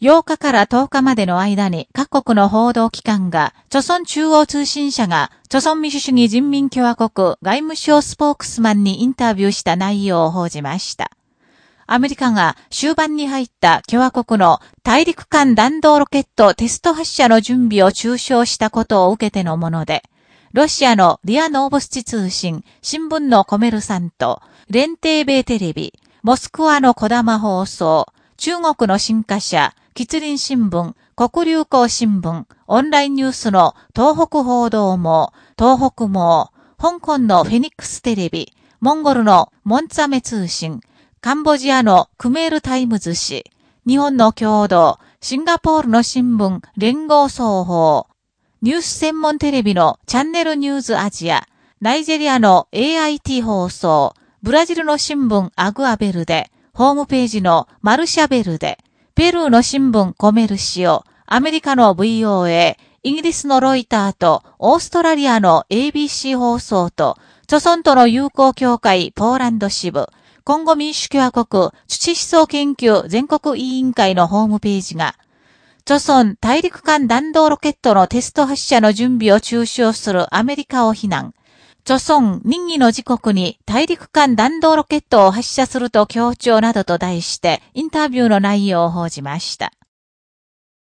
8日から10日までの間に各国の報道機関が、著村中央通信社が、著村民主主義人民共和国外務省スポークスマンにインタビューした内容を報じました。アメリカが終盤に入った共和国の大陸間弾道ロケットテスト発射の準備を中傷したことを受けてのもので、ロシアのリアノーボスチ通信、新聞のコメルサント、レンテーベイテレビ、モスクワのこだま放送、中国の新華社、吉林新聞、黒龍江新聞、オンラインニュースの東北報道網、東北網、香港のフェニックステレビ、モンゴルのモンツァメ通信、カンボジアのクメールタイムズ紙、日本の共同、シンガポールの新聞、聯合早報、ニュース専門テレビのチャンネルニューズアジア、ナイジェリアの AIT 放送、ブラジルの新聞アグアベルデ、ホームページのマルシャベルデ、ペルーの新聞コメルシオ、アメリカの VOA、イギリスのロイターと、オーストラリアの ABC 放送と、著村との友好協会ポーランド支部、今後民主共和国土思想研究全国委員会のホームページが、著村大陸間弾道ロケットのテスト発射の準備を中傷するアメリカを非難。著村任意の時刻に大陸間弾道ロケットを発射すると強調などと題してインタビューの内容を報じました。